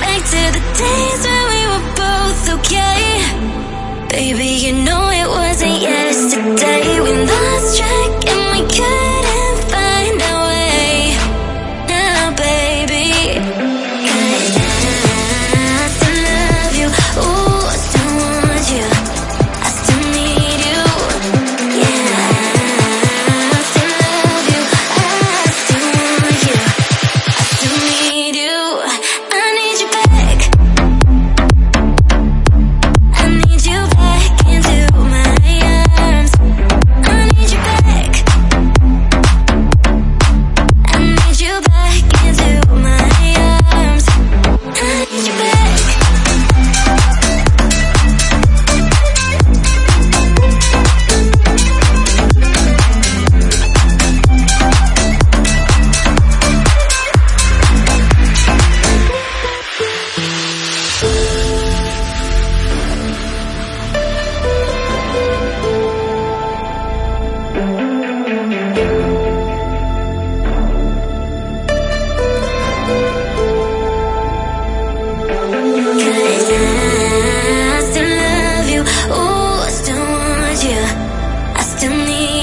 back to the days when we were both okay. Baby, you know to me